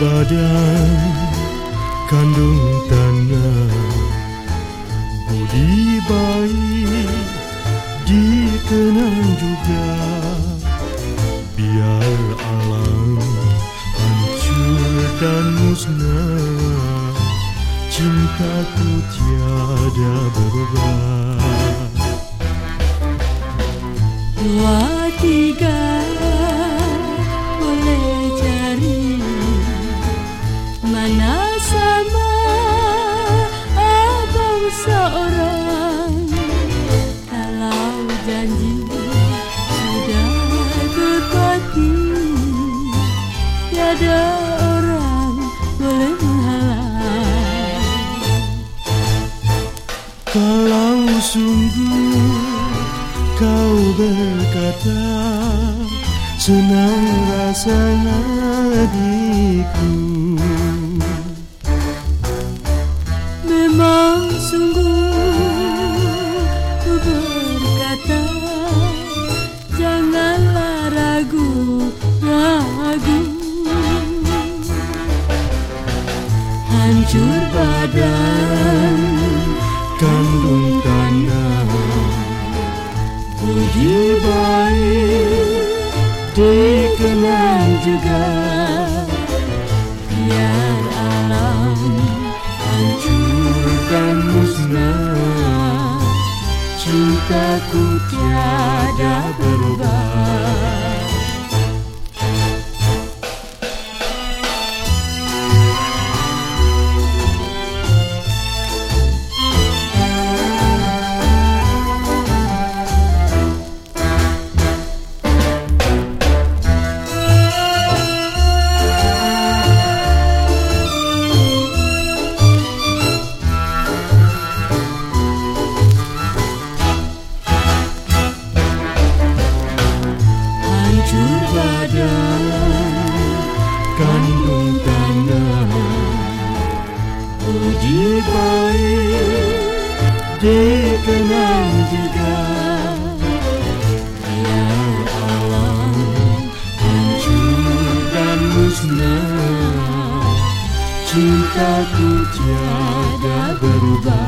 badan kandung tanah. Budi baik dikenang juga. Biar alam hancur dan musnah. Cintaku tiada berubah. Mana sama abang seorang? Kalau janji sudah tepati Tiada orang boleh menghalang. Kalau sungguh kau berkata Senang rasanya hatiku Hancur badan Kandung tanah. Budi baik dikenang juga. Biar alam Hancur dan musnah. Cintaku tiada berubah Kandung tanah Budi baik dikenang juga. Biar alam hancur dan musnah. Cintaku tiada berubah